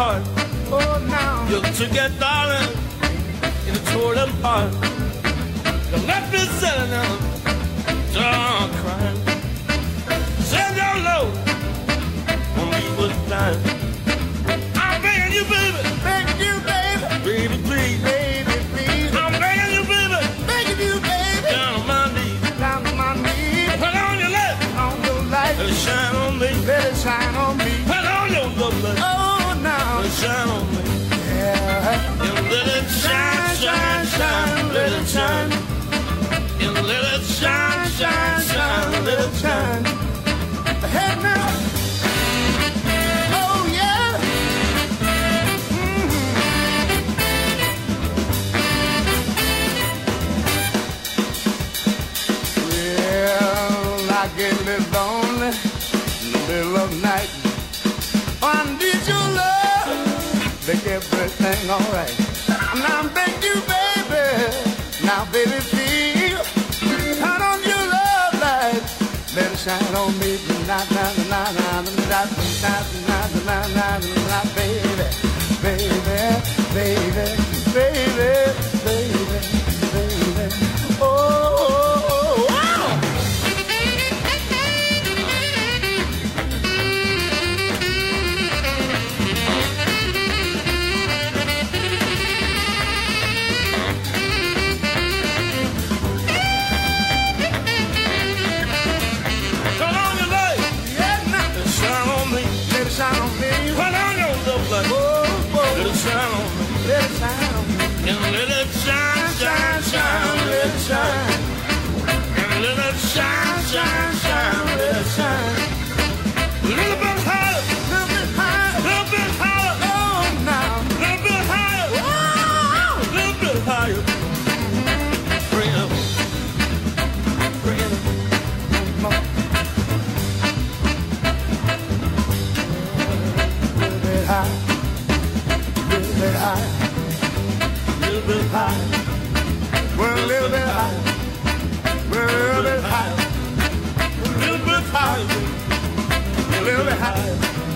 heart. Oh, now you took that darling and you tore them apart. You left me sitting in the dark crying. Send your load when we was dying. I'm begging you, baby. Begging you, baby. Baby, please. Baby, please. I'm begging you, baby. Begging you, baby. Down on my knees. Down on my knees. Put on your light. On your light. Let it shine on me. Let it shine on me. Put on your love light. Oh, now. Let it shine on me. Yeah. And let it shine, shine, shine. Let it shine. And let it shine, shine, shine. Let it shine. Hey, now. Oh, yeah. Mm-hmm. Well, I get a little lonely in the middle of night. Make everything alright. Now I'm begging you, baby. Now, baby, please turn on your love light. Let it shine on me na na na na na na na na na na na Let. And let it shine, shine, shine. Let it shine. And let it shine, shine, shine. Let it shine. A little bit higher. little bit higher. little bit higher. Oh, now. little bit higher. Whoa. little bit higher. Bring it up. Bring. More. little bit high, little bit high, little bit high,